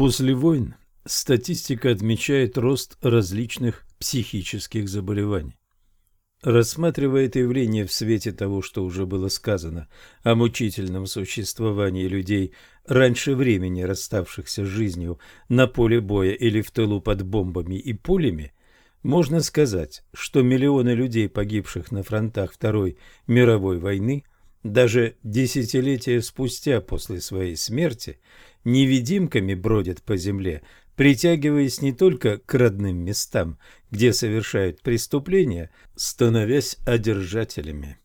После войн статистика отмечает рост различных психических заболеваний. Рассматривая это явление в свете того, что уже было сказано о мучительном существовании людей, раньше времени расставшихся с жизнью на поле боя или в тылу под бомбами и пулями, можно сказать, что миллионы людей, погибших на фронтах Второй мировой войны, даже десятилетия спустя после своей смерти, невидимками бродят по земле, притягиваясь не только к родным местам, где совершают преступления, становясь одержателями.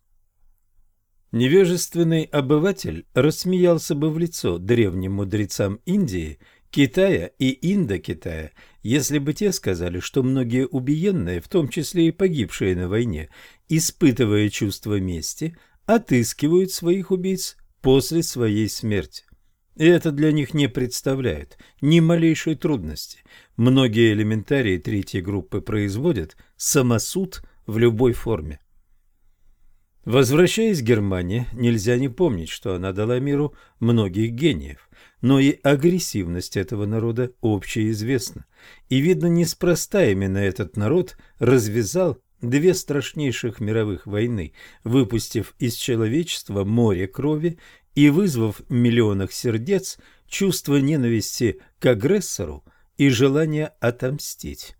Невежественный обыватель рассмеялся бы в лицо древним мудрецам Индии, Китая и Индокитая, если бы те сказали, что многие убиенные, в том числе и погибшие на войне, испытывая чувство мести, отыскивают своих убийц после своей смерти. И это для них не представляет ни малейшей трудности. Многие элементарии третьей группы производят самосуд в любой форме. Возвращаясь к Германии, нельзя не помнить, что она дала миру многих гениев, но и агрессивность этого народа общеизвестна. И видно, неспроста именно этот народ развязал две страшнейших мировых войны, выпустив из человечества море крови и вызвав в миллионах сердец чувство ненависти к агрессору и желание отомстить.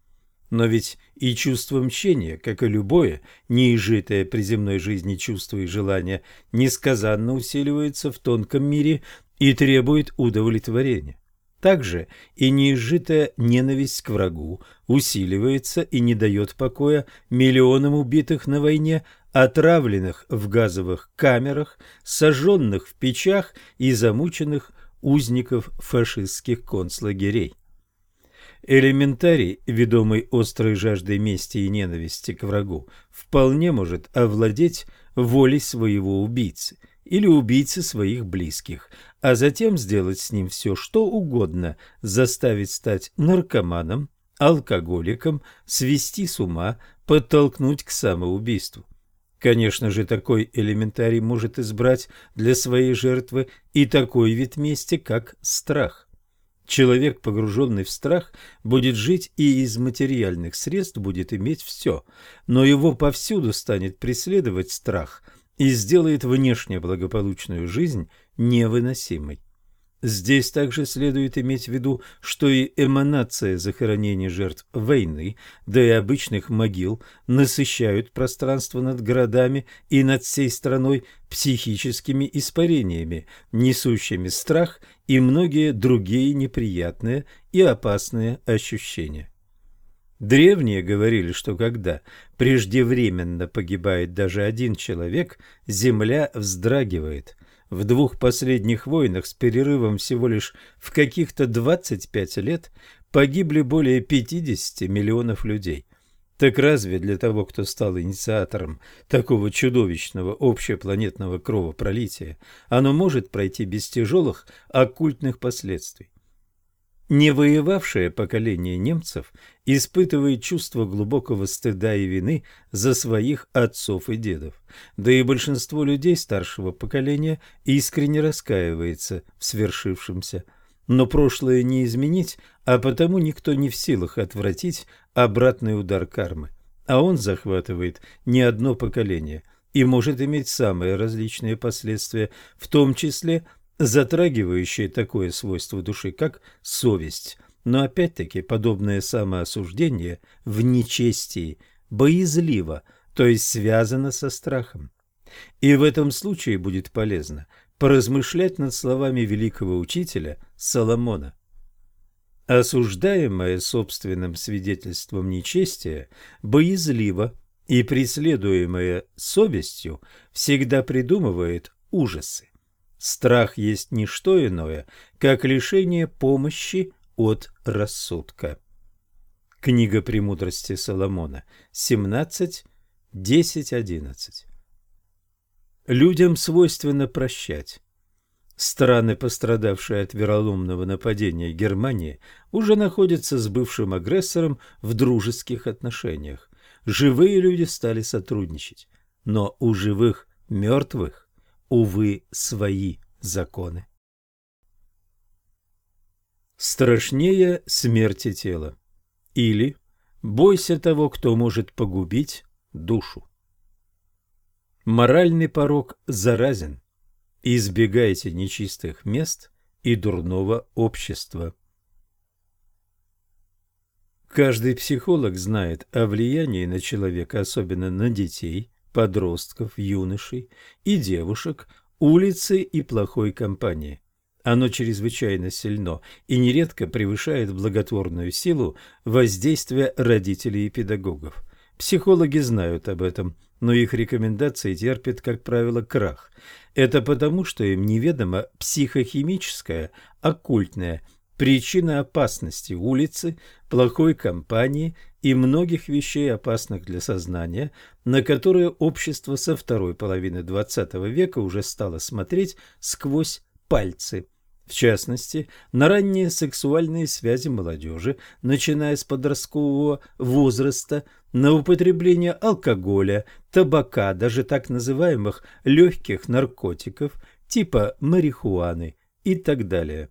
Но ведь и чувство мщения, как и любое неизжитое при земной жизни чувство и желание, несказанно усиливается в тонком мире и требует удовлетворения. Также и неизжитая ненависть к врагу усиливается и не дает покоя миллионам убитых на войне, отравленных в газовых камерах, сожженных в печах и замученных узников фашистских концлагерей. Элементарий, ведомый острой жаждой мести и ненависти к врагу, вполне может овладеть волей своего убийцы – или убийцы своих близких, а затем сделать с ним все, что угодно, заставить стать наркоманом, алкоголиком, свести с ума, подтолкнуть к самоубийству. Конечно же, такой элементарий может избрать для своей жертвы и такой вид мести, как страх. Человек, погруженный в страх, будет жить и из материальных средств будет иметь все, но его повсюду станет преследовать страх – и сделает внешне благополучную жизнь невыносимой. Здесь также следует иметь в виду, что и эманация захоронений жертв войны, да и обычных могил насыщают пространство над городами и над всей страной психическими испарениями, несущими страх и многие другие неприятные и опасные ощущения. Древние говорили, что когда преждевременно погибает даже один человек, земля вздрагивает. В двух последних войнах с перерывом всего лишь в каких-то 25 лет погибли более 50 миллионов людей. Так разве для того, кто стал инициатором такого чудовищного общепланетного кровопролития, оно может пройти без тяжелых оккультных последствий? Не воевавшее поколение немцев испытывает чувство глубокого стыда и вины за своих отцов и дедов. Да и большинство людей старшего поколения искренне раскаивается в свершившемся. Но прошлое не изменить, а потому никто не в силах отвратить обратный удар кармы. А он захватывает не одно поколение и может иметь самые различные последствия, в том числе затрагивающее такое свойство души, как совесть. Но опять-таки подобное самоосуждение в нечестии боязливо, то есть связано со страхом. И в этом случае будет полезно поразмышлять над словами великого учителя Соломона. Осуждаемое собственным свидетельством нечестия боязливо и преследуемое совестью всегда придумывает ужасы. Страх есть не что иное, как лишение помощи от рассудка. Книга «Премудрости Соломона», 17, 10, 11. Людям свойственно прощать. Страны, пострадавшие от вероломного нападения Германии, уже находятся с бывшим агрессором в дружеских отношениях. Живые люди стали сотрудничать, но у живых мертвых увы, свои законы. страшнее смерти тела. Или бойся того, кто может погубить душу. Моральный порог заразен. Избегайте нечистых мест и дурного общества. Каждый психолог знает о влиянии на человека, особенно на детей, подростков, юношей и девушек, улицы и плохой компании. Оно чрезвычайно сильно и нередко превышает благотворную силу воздействия родителей и педагогов. Психологи знают об этом, но их рекомендации терпят, как правило, крах. Это потому, что им неведома психохимическая, оккультная причина опасности улицы, плохой компании и многих вещей, опасных для сознания, на которые общество со второй половины XX века уже стало смотреть сквозь пальцы. В частности, на ранние сексуальные связи молодежи, начиная с подросткового возраста, на употребление алкоголя, табака, даже так называемых легких наркотиков, типа марихуаны и так далее.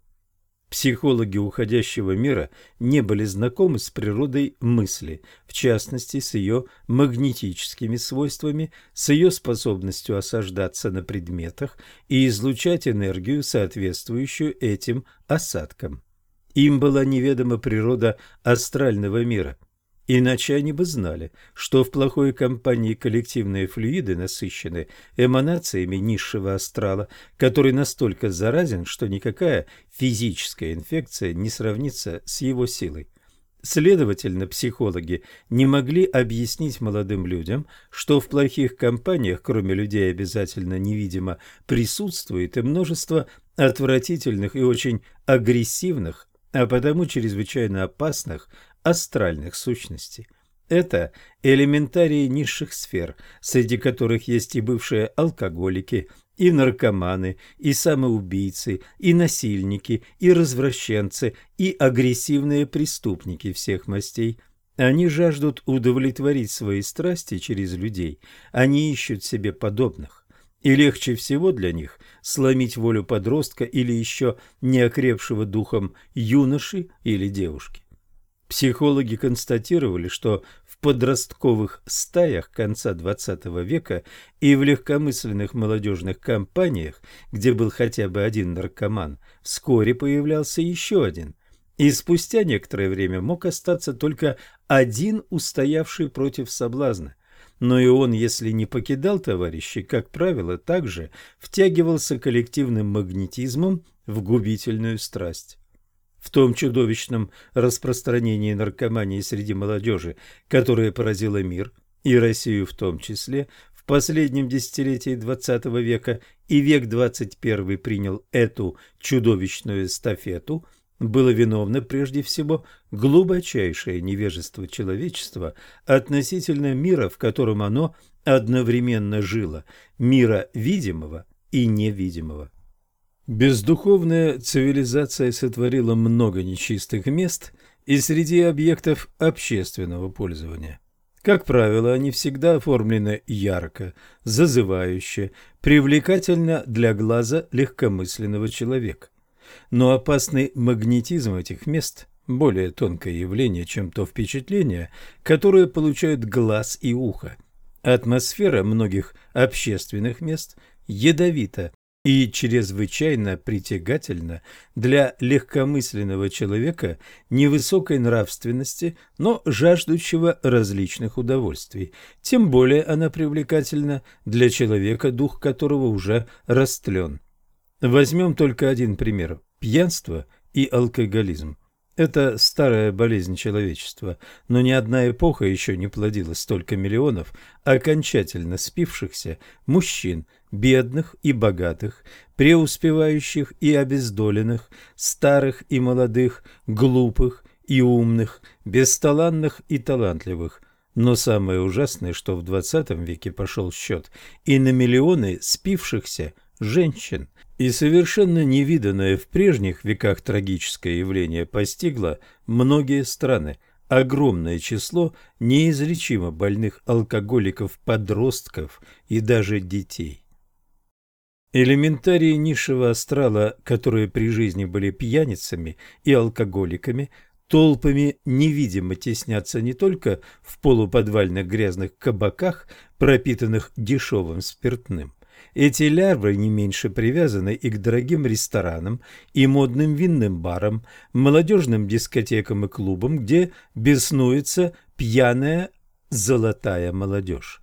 Психологи уходящего мира не были знакомы с природой мысли, в частности, с ее магнетическими свойствами, с ее способностью осаждаться на предметах и излучать энергию, соответствующую этим осадкам. Им была неведома природа астрального мира – Иначе они бы знали, что в плохой компании коллективные флюиды насыщены эманациями низшего астрала, который настолько заразен, что никакая физическая инфекция не сравнится с его силой. Следовательно, психологи не могли объяснить молодым людям, что в плохих компаниях, кроме людей, обязательно невидимо присутствует и множество отвратительных и очень агрессивных, а потому чрезвычайно опасных астральных сущностей. Это элементарии низших сфер, среди которых есть и бывшие алкоголики, и наркоманы, и самоубийцы, и насильники, и развращенцы, и агрессивные преступники всех мастей. Они жаждут удовлетворить свои страсти через людей, они ищут себе подобных. И легче всего для них сломить волю подростка или еще неокрепшего духом юноши или девушки. Психологи констатировали, что в подростковых стаях конца XX века и в легкомысленных молодежных компаниях, где был хотя бы один наркоман, вскоре появлялся еще один. И спустя некоторое время мог остаться только один устоявший против соблазна. Но и он, если не покидал товарищей, как правило, также втягивался коллективным магнетизмом в губительную страсть в том чудовищном распространении наркомании среди молодежи, которое поразило мир, и Россию в том числе, в последнем десятилетии XX века и век XXI принял эту чудовищную эстафету, было виновно прежде всего глубочайшее невежество человечества относительно мира, в котором оно одновременно жило, мира видимого и невидимого. Бездуховная цивилизация сотворила много нечистых мест и среди объектов общественного пользования. Как правило, они всегда оформлены ярко, зазывающе, привлекательно для глаза легкомысленного человека. Но опасный магнетизм этих мест – более тонкое явление, чем то впечатление, которое получают глаз и ухо. Атмосфера многих общественных мест ядовита и чрезвычайно притягательно для легкомысленного человека невысокой нравственности, но жаждущего различных удовольствий. Тем более она привлекательна для человека, дух которого уже растлен. Возьмем только один пример – пьянство и алкоголизм. Это старая болезнь человечества, но ни одна эпоха еще не плодила столько миллионов окончательно спившихся мужчин, бедных и богатых, преуспевающих и обездоленных, старых и молодых, глупых и умных, бесталанных и талантливых. Но самое ужасное, что в XX веке пошел счет и на миллионы спившихся женщин, и совершенно невиданное в прежних веках трагическое явление постигло многие страны. Огромное число неизлечимо больных алкоголиков, подростков и даже детей. Элементарии низшего астрала, которые при жизни были пьяницами и алкоголиками, толпами невидимо теснятся не только в полуподвальных грязных кабаках, пропитанных дешевым спиртным. Эти лярвы не меньше привязаны и к дорогим ресторанам, и модным винным барам, молодежным дискотекам и клубам, где беснуется пьяная золотая молодежь.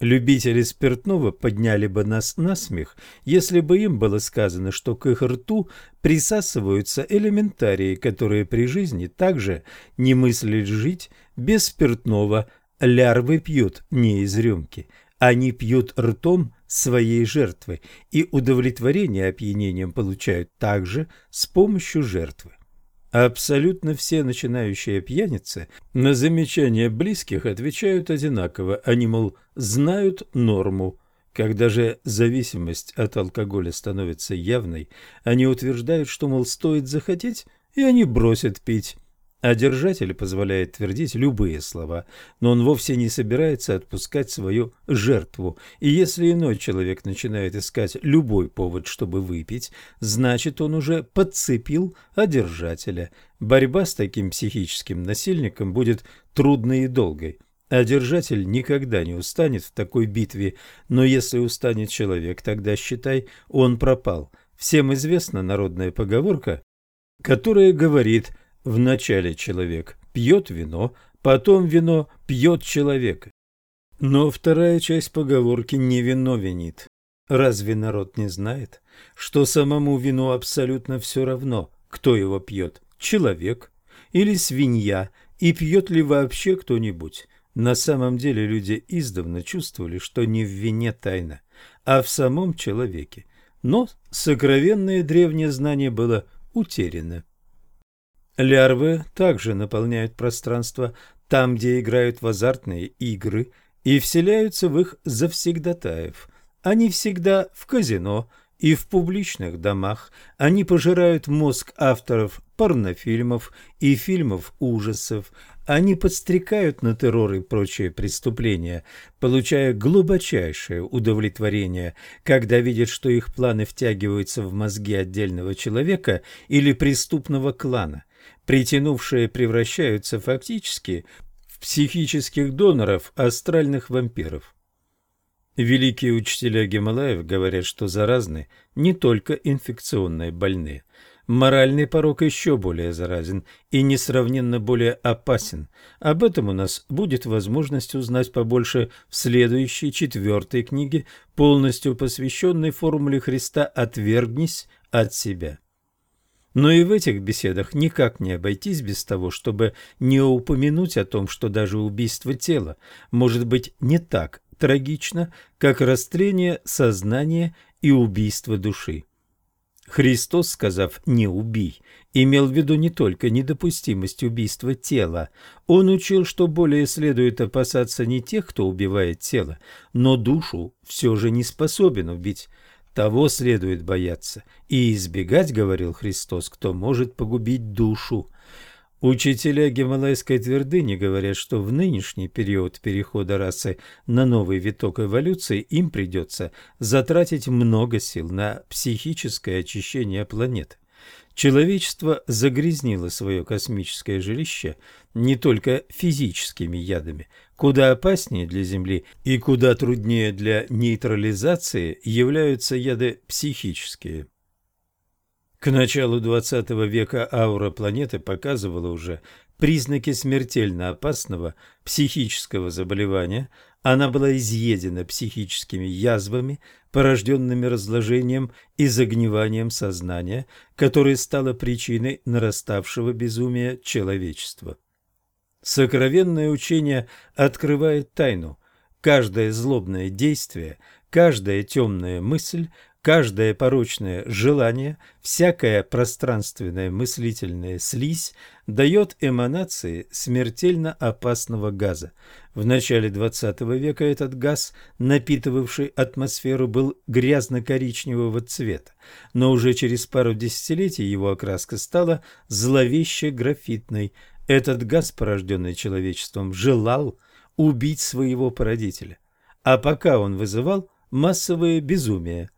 Любители спиртного подняли бы нас на смех, если бы им было сказано, что к их рту присасываются элементарии, которые при жизни также не мыслят жить без спиртного. Лярвы пьют не из рюмки, они пьют ртом своей жертвы и удовлетворение опьянением получают также с помощью жертвы. Абсолютно все начинающие пьяницы на замечания близких отвечают одинаково. Они, мол, знают норму. Когда же зависимость от алкоголя становится явной, они утверждают, что, мол, стоит захотеть, и они бросят пить. А держатель позволяет твердить любые слова, но он вовсе не собирается отпускать свою жертву. И если иной человек начинает искать любой повод, чтобы выпить, значит он уже подцепил одержателя. Борьба с таким психическим насильником будет трудной и долгой. Одержатель никогда не устанет в такой битве, но если устанет человек, тогда считай, он пропал. Всем известна народная поговорка, которая говорит – Вначале человек пьет вино, потом вино пьет человека. Но вторая часть поговорки не вино винит. Разве народ не знает, что самому вину абсолютно все равно, кто его пьет, человек или свинья, и пьет ли вообще кто-нибудь? На самом деле люди издавна чувствовали, что не в вине тайна, а в самом человеке. Но сокровенное древнее знание было утеряно. Лярвы также наполняют пространство там, где играют в азартные игры и вселяются в их завсегдатаев. Они всегда в казино и в публичных домах. Они пожирают мозг авторов порнофильмов и фильмов ужасов. Они подстрекают на террор и прочие преступления, получая глубочайшее удовлетворение, когда видят, что их планы втягиваются в мозги отдельного человека или преступного клана – притянувшие превращаются фактически в психических доноров астральных вампиров. Великие учителя Гималаев говорят, что заразны не только инфекционные больные. Моральный порог еще более заразен и несравненно более опасен. Об этом у нас будет возможность узнать побольше в следующей четвертой книге, полностью посвященной формуле Христа «Отвергнись от себя». Но и в этих беседах никак не обойтись без того, чтобы не упомянуть о том, что даже убийство тела может быть не так трагично, как растление сознания и убийство души. Христос, сказав «не убий», имел в виду не только недопустимость убийства тела. Он учил, что более следует опасаться не тех, кто убивает тело, но душу все же не способен убить того следует бояться и избегать, говорил Христос, кто может погубить душу. Учителя Гималайской твердыни говорят, что в нынешний период перехода расы на новый виток эволюции им придется затратить много сил на психическое очищение планеты. Человечество загрязнило свое космическое жилище не только физическими ядами, куда опаснее для Земли и куда труднее для нейтрализации являются яды психические. К началу XX века аура планеты показывала уже признаки смертельно опасного психического заболевания, она была изъедена психическими язвами, порожденными разложением и загниванием сознания, которое стало причиной нараставшего безумия человечества. Сокровенное учение открывает тайну. Каждое злобное действие, каждая темная мысль, каждое порочное желание, всякая пространственная мыслительная слизь дает эманации смертельно опасного газа. В начале XX века этот газ, напитывавший атмосферу, был грязно-коричневого цвета, но уже через пару десятилетий его окраска стала зловеще графитной. Этот газ, порожденный человечеством, желал убить своего породителя. А пока он вызывал массовое безумие,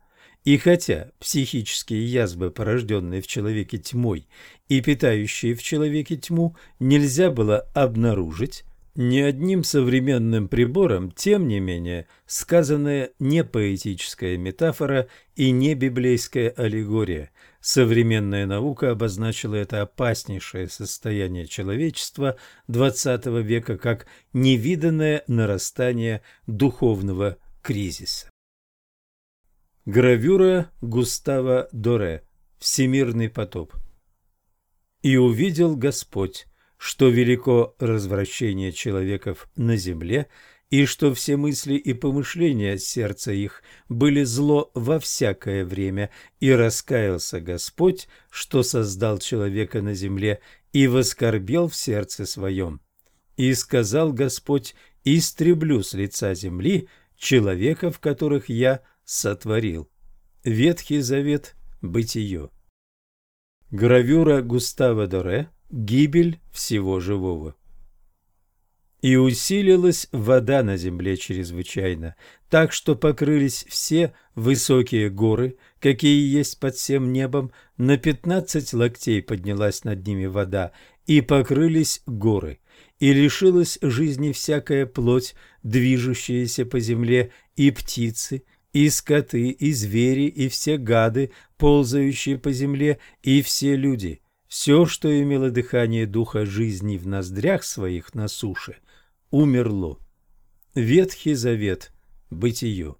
И хотя психические язвы, порожденные в человеке тьмой и питающие в человеке тьму, нельзя было обнаружить, ни одним современным прибором, тем не менее, сказанная не поэтическая метафора и не библейская аллегория. Современная наука обозначила это опаснейшее состояние человечества XX века как невиданное нарастание духовного кризиса. Гравюра Густава Доре «Всемирный потоп» «И увидел Господь, что велико развращение человеков на земле, и что все мысли и помышления сердца их были зло во всякое время, и раскаялся Господь, что создал человека на земле, и воскорбел в сердце своем. И сказал Господь, истреблю с лица земли человеков, которых я сотворил. Ветхий Завет, Бытие. Гравюра Густава Доре Гибель всего живого. И усилилась вода на земле чрезвычайно, так что покрылись все высокие горы, какие есть под всем небом, на пятнадцать локтей поднялась над ними вода, и покрылись горы, и лишилась жизни всякая плоть, движущаяся по земле, и птицы, и скоты, и звери, и все гады, ползающие по земле, и все люди – все, что имело дыхание духа жизни в ноздрях своих на суше, умерло. Ветхий Завет. Бытие.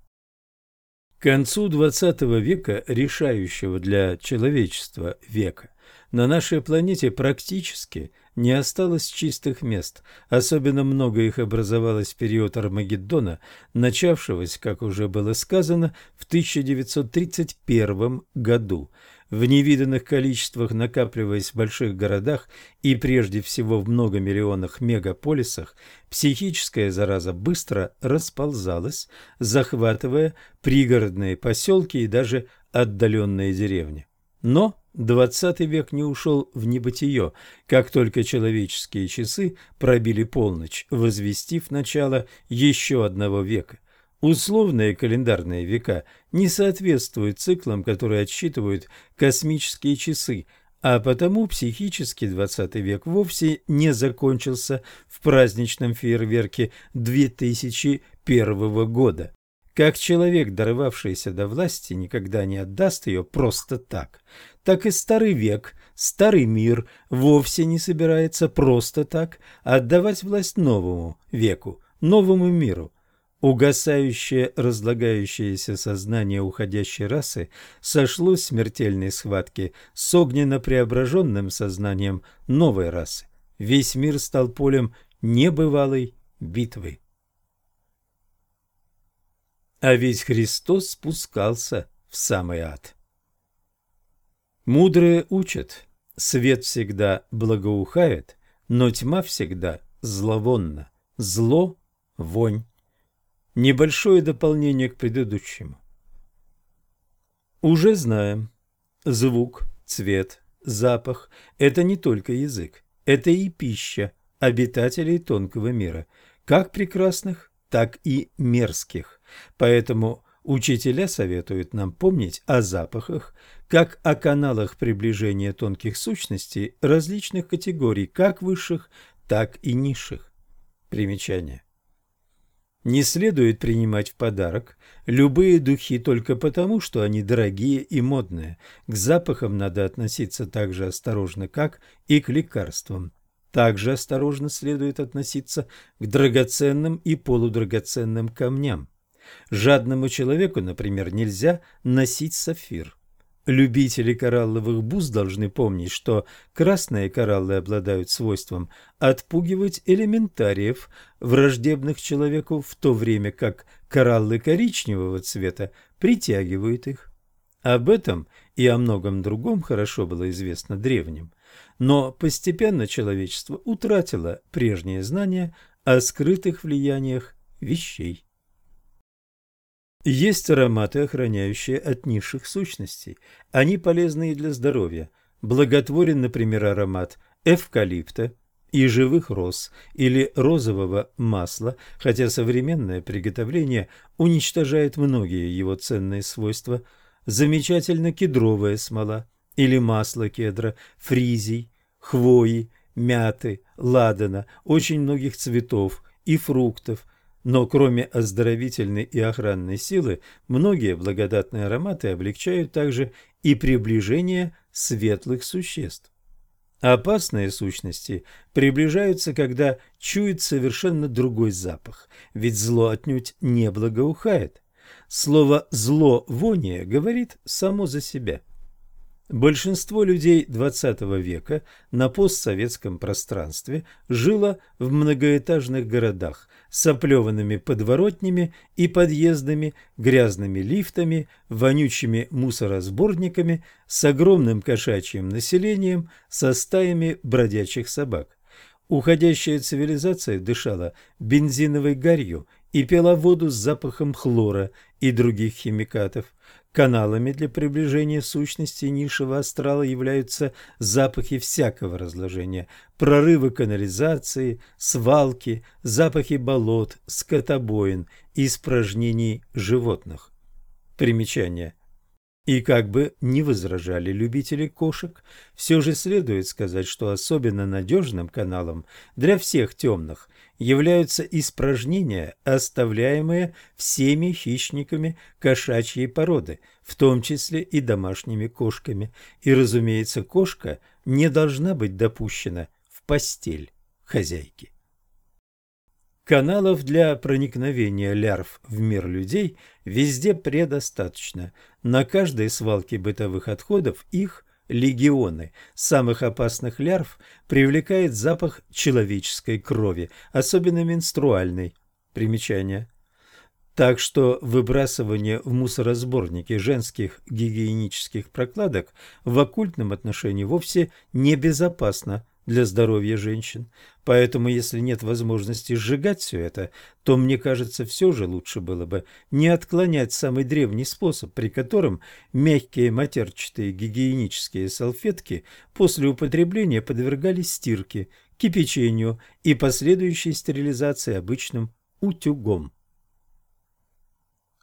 К концу XX века, решающего для человечества века, на нашей планете практически не осталось чистых мест. Особенно много их образовалось в период Армагеддона, начавшегося, как уже было сказано, в 1931 году – в невиданных количествах накапливаясь в больших городах и прежде всего в многомиллионных мегаполисах, психическая зараза быстро расползалась, захватывая пригородные поселки и даже отдаленные деревни. Но XX век не ушел в небытие, как только человеческие часы пробили полночь, возвестив начало еще одного века. Условные календарные века не соответствуют циклам, которые отсчитывают космические часы, а потому психический XX век вовсе не закончился в праздничном фейерверке 2001 года. Как человек, даровавшийся до власти, никогда не отдаст ее просто так, так и старый век, старый мир вовсе не собирается просто так отдавать власть новому веку, новому миру. Угасающее, разлагающееся сознание уходящей расы сошлось в смертельной схватке с огненно-преображенным сознанием новой расы. Весь мир стал полем небывалой битвы. А ведь Христос спускался в самый ад. Мудрые учат, свет всегда благоухает, но тьма всегда зловонна, зло – вонь. Небольшое дополнение к предыдущему. Уже знаем, звук, цвет, запах – это не только язык, это и пища обитателей тонкого мира, как прекрасных, так и мерзких. Поэтому учителя советуют нам помнить о запахах, как о каналах приближения тонких сущностей различных категорий, как высших, так и низших. Примечание. Не следует принимать в подарок любые духи только потому, что они дорогие и модные. К запахам надо относиться так же осторожно, как и к лекарствам. Также осторожно следует относиться к драгоценным и полудрагоценным камням. Жадному человеку, например, нельзя носить сафир. Любители коралловых бус должны помнить, что красные кораллы обладают свойством отпугивать элементариев, враждебных человеку, в то время как кораллы коричневого цвета притягивают их. Об этом и о многом другом хорошо было известно древним. Но постепенно человечество утратило прежние знания о скрытых влияниях вещей. Есть ароматы, охраняющие от низших сущностей. Они полезны и для здоровья. Благотворен, например, аромат эвкалипта и живых роз или розового масла, хотя современное приготовление уничтожает многие его ценные свойства. замечательна кедровая смола или масло кедра, фризий, хвои, мяты, ладана, очень многих цветов и фруктов, но кроме оздоровительной и охранной силы, многие благодатные ароматы облегчают также и приближение светлых существ. Опасные сущности приближаются, когда чует совершенно другой запах, ведь зло отнюдь не благоухает. Слово «зло вония» говорит само за себя. Большинство людей XX века на постсоветском пространстве жило в многоэтажных городах с оплеванными подворотнями и подъездами, грязными лифтами, вонючими мусоросборниками, с огромным кошачьим населением, со стаями бродячих собак. Уходящая цивилизация дышала бензиновой гарью и пила воду с запахом хлора и других химикатов. Каналами для приближения сущности низшего астрала являются запахи всякого разложения, прорывы канализации, свалки, запахи болот, скотобоин испражнений животных. Примечание. И как бы не возражали любители кошек, все же следует сказать, что особенно надежным каналом для всех темных являются испражнения, оставляемые всеми хищниками кошачьей породы, в том числе и домашними кошками. И, разумеется, кошка не должна быть допущена в постель хозяйки. Каналов для проникновения лярв в мир людей везде предостаточно. На каждой свалке бытовых отходов их легионы. Самых опасных лярв привлекает запах человеческой крови, особенно менструальной. Примечание. Так что выбрасывание в мусоросборники женских гигиенических прокладок в оккультном отношении вовсе небезопасно для здоровья женщин. Поэтому, если нет возможности сжигать все это, то, мне кажется, все же лучше было бы не отклонять самый древний способ, при котором мягкие матерчатые гигиенические салфетки после употребления подвергались стирке, кипячению и последующей стерилизации обычным утюгом.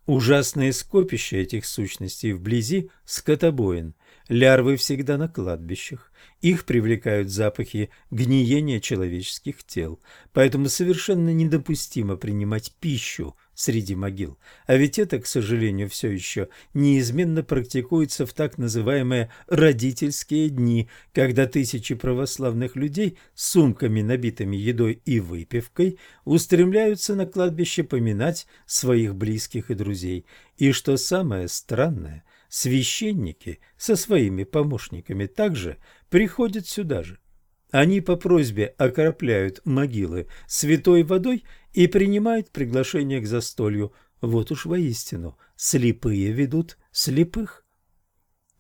Ужасное скопище этих сущностей вблизи скотобоин. Лярвы всегда на кладбищах. Их привлекают запахи гниения человеческих тел. Поэтому совершенно недопустимо принимать пищу среди могил. А ведь это, к сожалению, все еще неизменно практикуется в так называемые «родительские дни», когда тысячи православных людей с сумками, набитыми едой и выпивкой, устремляются на кладбище поминать своих близких и друзей. И что самое странное, священники со своими помощниками также приходят сюда же. Они по просьбе окропляют могилы святой водой и принимают приглашение к застолью. Вот уж воистину, слепые ведут слепых.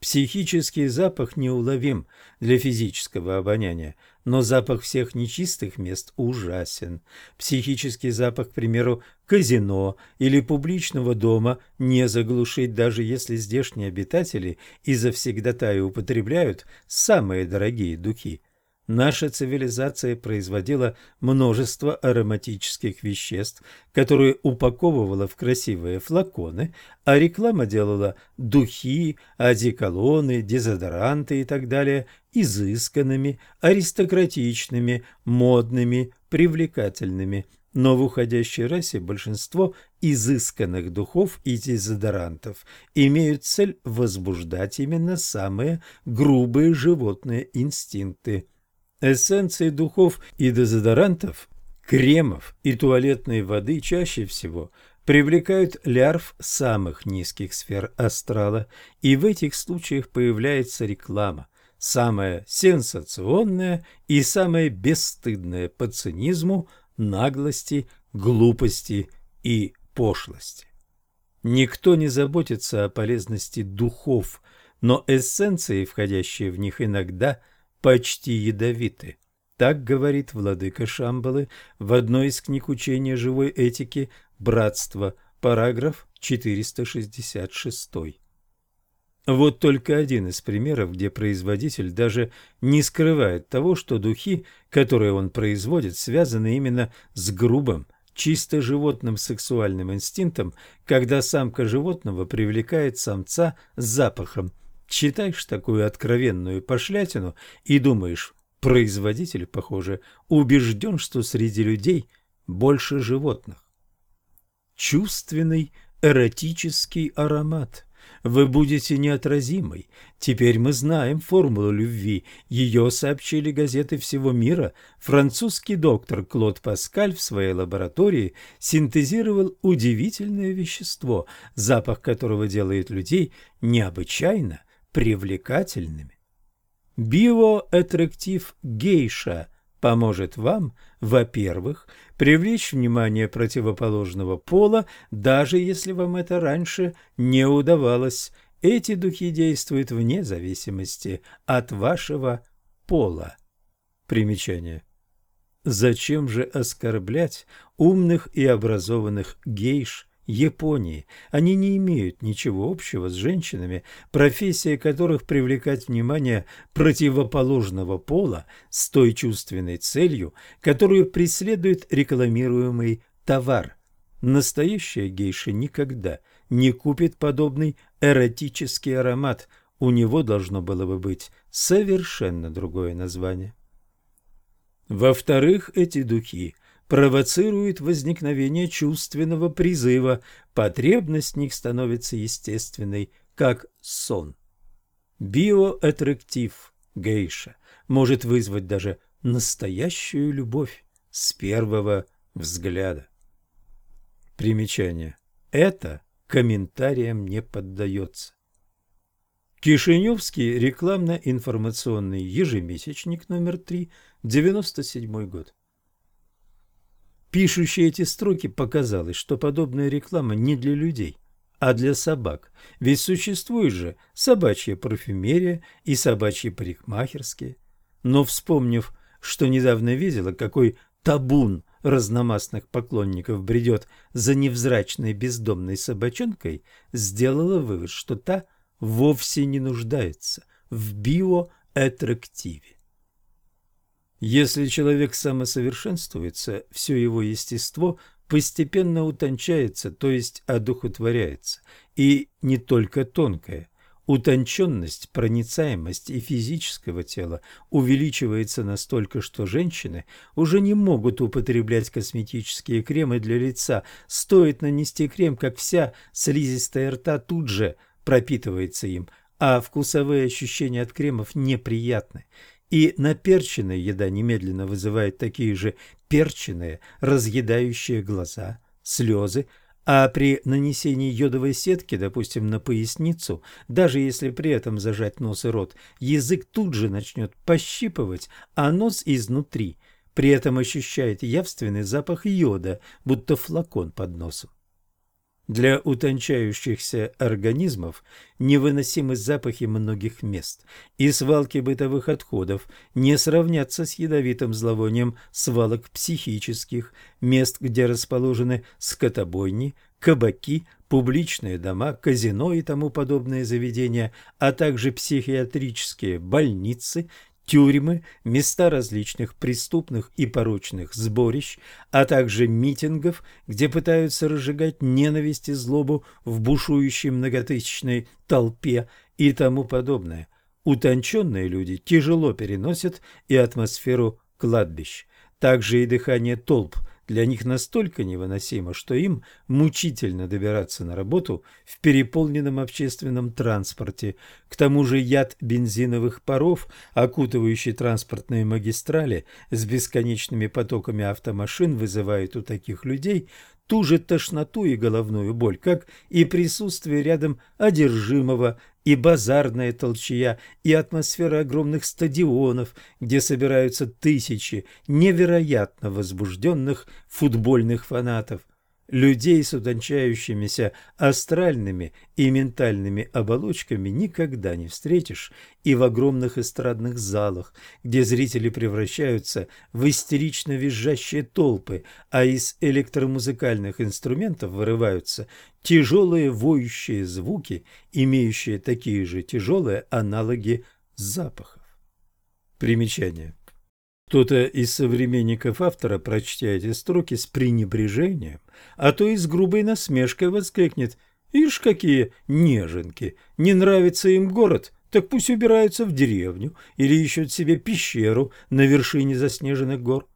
Психический запах неуловим для физического обоняния, но запах всех нечистых мест ужасен. Психический запах, к примеру, казино или публичного дома не заглушить, даже если здешние обитатели и завсегдатаи употребляют самые дорогие духи. Наша цивилизация производила множество ароматических веществ, которые упаковывала в красивые флаконы, а реклама делала духи, одеколоны, дезодоранты и так далее изысканными, аристократичными, модными, привлекательными. Но в уходящей расе большинство изысканных духов и дезодорантов имеют цель возбуждать именно самые грубые животные инстинкты – Эссенции духов и дезодорантов, кремов и туалетной воды чаще всего привлекают лярв самых низких сфер астрала, и в этих случаях появляется реклама, самая сенсационная и самая бесстыдная по цинизму, наглости, глупости и пошлости. Никто не заботится о полезности духов, но эссенции, входящие в них, иногда – почти ядовиты. Так говорит владыка Шамбалы в одной из книг учения живой этики «Братство», параграф 466. Вот только один из примеров, где производитель даже не скрывает того, что духи, которые он производит, связаны именно с грубым чисто животным сексуальным инстинктом, когда самка животного привлекает самца запахом. Читаешь такую откровенную пошлятину и думаешь, производитель, похоже, убежден, что среди людей больше животных. Чувственный эротический аромат. Вы будете неотразимой. Теперь мы знаем формулу любви. Ее сообщили газеты всего мира. Французский доктор Клод Паскаль в своей лаборатории синтезировал удивительное вещество, запах которого делает людей необычайно привлекательными. Биоаттрактив гейша поможет вам, во-первых, привлечь внимание противоположного пола, даже если вам это раньше не удавалось. Эти духи действуют вне зависимости от вашего пола. Примечание. Зачем же оскорблять умных и образованных гейш Японии. Они не имеют ничего общего с женщинами, профессия которых привлекать внимание противоположного пола с той чувственной целью, которую преследует рекламируемый товар. Настоящая гейша никогда не купит подобный эротический аромат, у него должно было бы быть совершенно другое название. Во-вторых, эти духи провоцирует возникновение чувственного призыва, потребность в них становится естественной, как сон. Биоаттрактив гейша может вызвать даже настоящую любовь с первого взгляда. Примечание. Это комментариям не поддается. Кишиневский рекламно-информационный ежемесячник номер 3, 97 год. Пишущей эти строки показалось, что подобная реклама не для людей, а для собак. Ведь существует же собачья парфюмерия и собачьи парикмахерские. Но вспомнив, что недавно видела, какой табун разномастных поклонников бредет за невзрачной бездомной собачонкой, сделала вывод, что та вовсе не нуждается в биоаттрактиве. Если человек самосовершенствуется, все его естество постепенно утончается, то есть одухотворяется. И не только тонкое. Утонченность, проницаемость и физического тела увеличивается настолько, что женщины уже не могут употреблять косметические кремы для лица. Стоит нанести крем, как вся слизистая рта тут же пропитывается им, а вкусовые ощущения от кремов неприятны и наперченная еда немедленно вызывает такие же перченые, разъедающие глаза, слезы, а при нанесении йодовой сетки, допустим, на поясницу, даже если при этом зажать нос и рот, язык тут же начнет пощипывать, а нос изнутри при этом ощущает явственный запах йода, будто флакон под носом. Для утончающихся организмов невыносимы запахи многих мест, и свалки бытовых отходов не сравнятся с ядовитым зловонием свалок психических, мест, где расположены скотобойни, кабаки, публичные дома, казино и тому подобные заведения, а также психиатрические больницы, тюрьмы, места различных преступных и порочных сборищ, а также митингов, где пытаются разжигать ненависть и злобу в бушующей многотысячной толпе и тому подобное. Утонченные люди тяжело переносят и атмосферу кладбищ. Также и дыхание толп – для них настолько невыносимо, что им мучительно добираться на работу в переполненном общественном транспорте. К тому же яд бензиновых паров, окутывающий транспортные магистрали с бесконечными потоками автомашин, вызывает у таких людей ту же тошноту и головную боль, как и присутствие рядом одержимого, и базарная толчья, и атмосфера огромных стадионов, где собираются тысячи невероятно возбужденных футбольных фанатов – Людей с утончающимися астральными и ментальными оболочками никогда не встретишь и в огромных эстрадных залах, где зрители превращаются в истерично визжащие толпы, а из электромузыкальных инструментов вырываются тяжелые воющие звуки, имеющие такие же тяжелые аналоги запахов. Примечание. Кто-то из современников автора, прочтя эти строки с пренебрежением, а то и с грубой насмешкой воскликнет «Ишь, какие неженки! Не нравится им город, так пусть убираются в деревню или ищут себе пещеру на вершине заснеженных гор».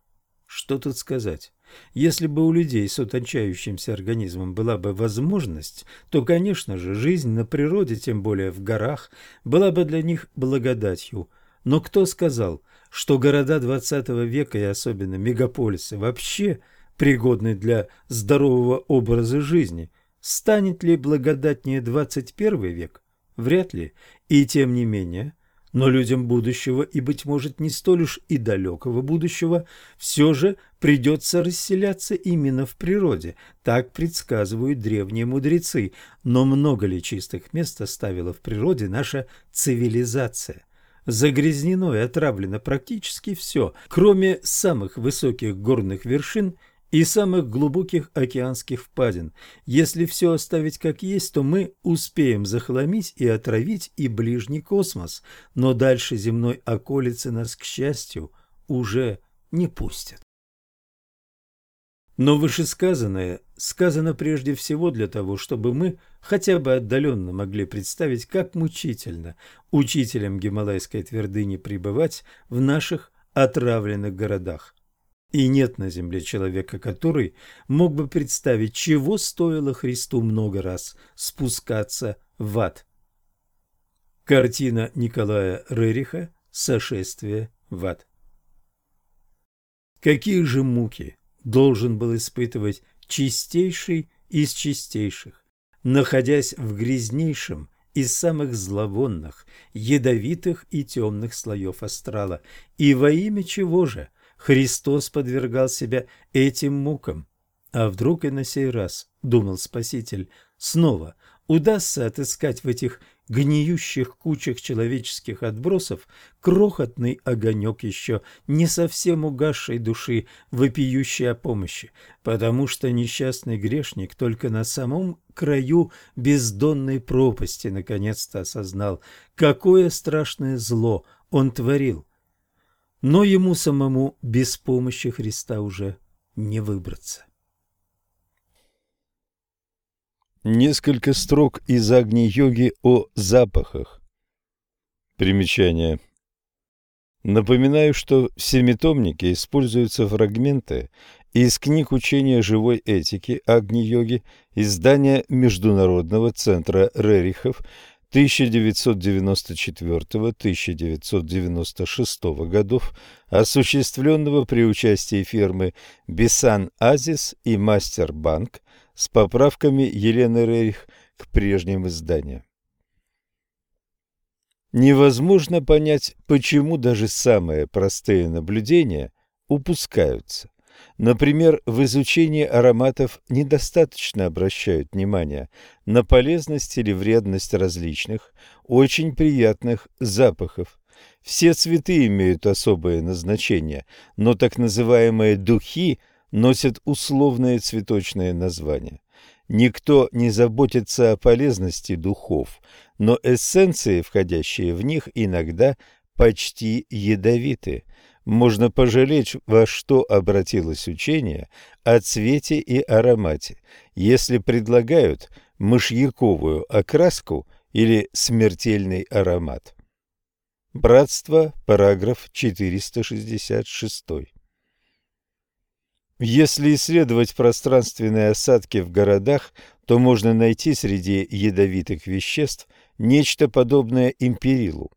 Что тут сказать? Если бы у людей с утончающимся организмом была бы возможность, то, конечно же, жизнь на природе, тем более в горах, была бы для них благодатью. Но кто сказал, что города XX века и особенно мегаполисы вообще пригодны для здорового образа жизни? Станет ли благодатнее 21 век? Вряд ли. И тем не менее, но людям будущего и, быть может, не столь уж и далекого будущего, все же придется расселяться именно в природе, так предсказывают древние мудрецы. Но много ли чистых мест оставила в природе наша цивилизация? Загрязнено и отравлено практически все, кроме самых высоких горных вершин – и самых глубоких океанских впадин. Если все оставить как есть, то мы успеем захламить и отравить и ближний космос, но дальше земной околицы нас, к счастью, уже не пустят. Но вышесказанное сказано прежде всего для того, чтобы мы хотя бы отдаленно могли представить, как мучительно учителям Гималайской твердыни пребывать в наших отравленных городах. И нет на земле человека, который мог бы представить, чего стоило Христу много раз спускаться в ад. Картина Николая Рериха «Сошествие в ад». Какие же муки должен был испытывать чистейший из чистейших, находясь в грязнейшем из самых зловонных, ядовитых и темных слоев астрала, и во имя чего же – Христос подвергал себя этим мукам. А вдруг и на сей раз, думал Спаситель, снова удастся отыскать в этих гниющих кучах человеческих отбросов крохотный огонек еще не совсем угасшей души, вопиющей о помощи, потому что несчастный грешник только на самом краю бездонной пропасти наконец-то осознал, какое страшное зло он творил, но ему самому без помощи Христа уже не выбраться. Несколько строк из Агни-йоги о запахах. Примечание. Напоминаю, что в семитомнике используются фрагменты из книг учения живой этики Агни-йоги, издания Международного центра Рерихов 1994-1996 годов, осуществленного при участии фирмы Бисан Азис и Мастер Банк с поправками Елены Рерих к прежним изданиям. Невозможно понять, почему даже самые простые наблюдения упускаются. Например, в изучении ароматов недостаточно обращают внимание на полезность или вредность различных, очень приятных запахов. Все цветы имеют особое назначение, но так называемые духи носят условное цветочное название. Никто не заботится о полезности духов, но эссенции, входящие в них, иногда почти ядовиты – можно пожалеть, во что обратилось учение о цвете и аромате, если предлагают мышьяковую окраску или смертельный аромат. Братство, параграф 466. Если исследовать пространственные осадки в городах, то можно найти среди ядовитых веществ нечто подобное империлу.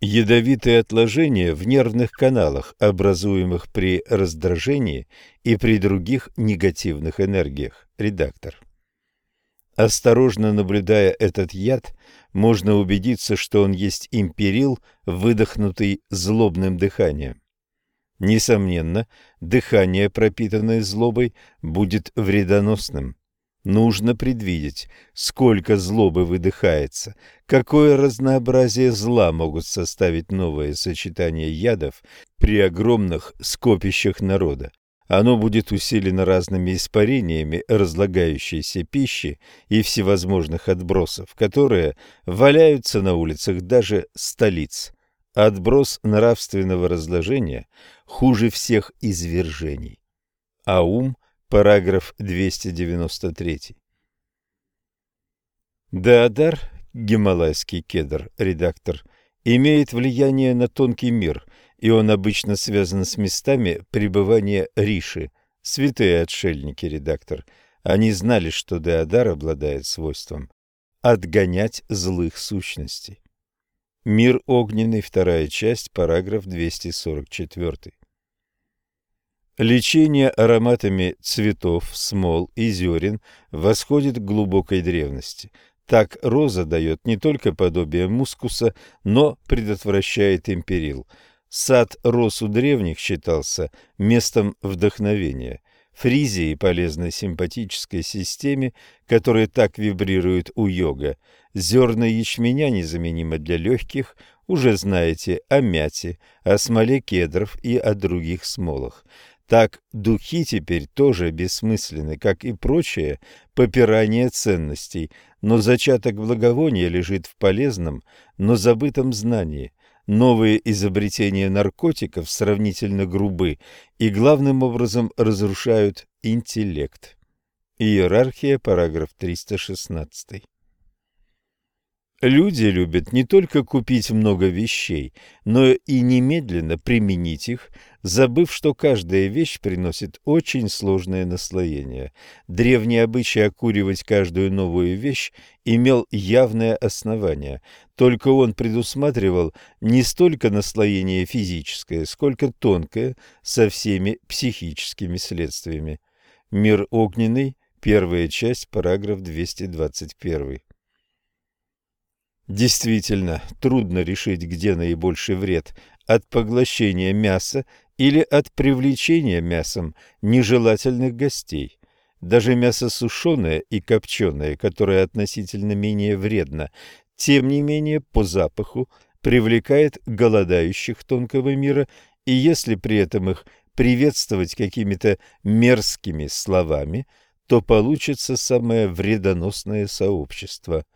Ядовитые отложения в нервных каналах, образуемых при раздражении и при других негативных энергиях. Редактор. Осторожно наблюдая этот яд, можно убедиться, что он есть империл, выдохнутый злобным дыханием. Несомненно, дыхание, пропитанное злобой, будет вредоносным. Нужно предвидеть, сколько злобы выдыхается, какое разнообразие зла могут составить новые сочетания ядов при огромных скопищах народа. Оно будет усилено разными испарениями разлагающейся пищи и всевозможных отбросов, которые валяются на улицах даже столиц. Отброс нравственного разложения хуже всех извержений. Аум, параграф 293. Деодар, гималайский кедр, редактор, имеет влияние на тонкий мир, и он обычно связан с местами пребывания Риши, святые отшельники, редактор. Они знали, что Деодар обладает свойством отгонять злых сущностей. Мир огненный, вторая часть, параграф 244. Лечение ароматами цветов, смол и зерен восходит к глубокой древности. Так роза дает не только подобие мускуса, но предотвращает империл. Сад роз у древних считался местом вдохновения. Фризии полезной симпатической системе, которая так вибрирует у йога. Зерна ячменя незаменимы для легких, уже знаете о мяте, о смоле кедров и о других смолах. Так духи теперь тоже бессмысленны, как и прочее попирание ценностей, но зачаток благовония лежит в полезном, но забытом знании. Новые изобретения наркотиков сравнительно грубы и главным образом разрушают интеллект. Иерархия, параграф 316. Люди любят не только купить много вещей, но и немедленно применить их, забыв, что каждая вещь приносит очень сложное наслоение. Древний обычай окуривать каждую новую вещь имел явное основание, только он предусматривал не столько наслоение физическое, сколько тонкое, со всеми психическими следствиями. Мир огненный, первая часть, параграф 221. Действительно, трудно решить, где наибольший вред – от поглощения мяса или от привлечения мясом нежелательных гостей. Даже мясо сушеное и копченое, которое относительно менее вредно, тем не менее по запаху привлекает голодающих тонкого мира, и если при этом их приветствовать какими-то мерзкими словами, то получится самое вредоносное сообщество –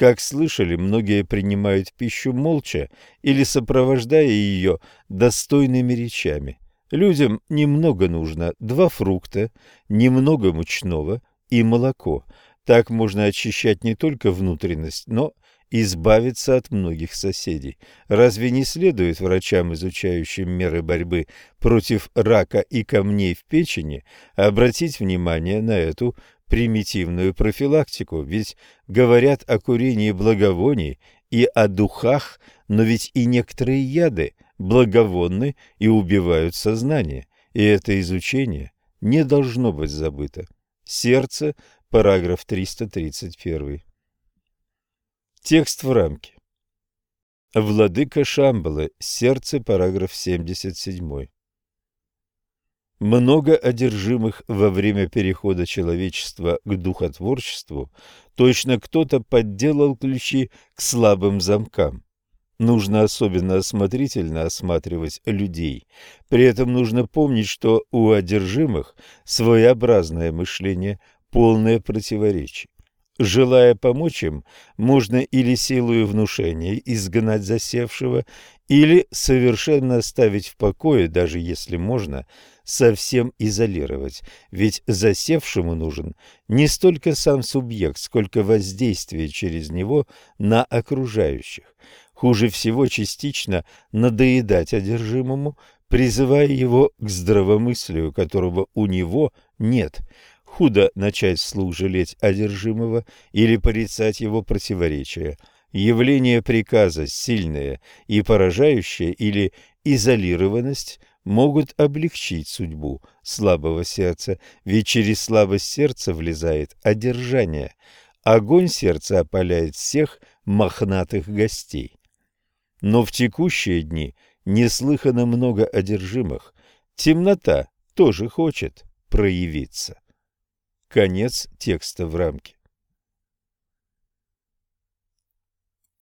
как слышали, многие принимают пищу молча или сопровождая ее достойными речами. Людям немного нужно два фрукта, немного мучного и молоко. Так можно очищать не только внутренность, но избавиться от многих соседей. Разве не следует врачам, изучающим меры борьбы против рака и камней в печени, обратить внимание на эту примитивную профилактику, ведь говорят о курении благовоний и о духах, но ведь и некоторые яды благовонны и убивают сознание, и это изучение не должно быть забыто. Сердце, параграф 331. Текст в рамке. Владыка Шамбалы, сердце, параграф 77. Много одержимых во время перехода человечества к духотворчеству, точно кто-то подделал ключи к слабым замкам. Нужно особенно осмотрительно осматривать людей. При этом нужно помнить, что у одержимых своеобразное мышление, полное противоречий. Желая помочь им, можно или силою внушения изгнать засевшего, или совершенно оставить в покое, даже если можно, совсем изолировать. Ведь засевшему нужен не столько сам субъект, сколько воздействие через него на окружающих. Хуже всего частично надоедать одержимому, призывая его к здравомыслию, которого у него нет – Худо начать вслух жалеть одержимого или порицать его противоречия. Явление приказа сильное и поражающее или изолированность могут облегчить судьбу слабого сердца, ведь через слабость сердца влезает одержание. Огонь сердца опаляет всех мохнатых гостей. Но в текущие дни неслыханно много одержимых. Темнота тоже хочет проявиться. Конец текста в рамке.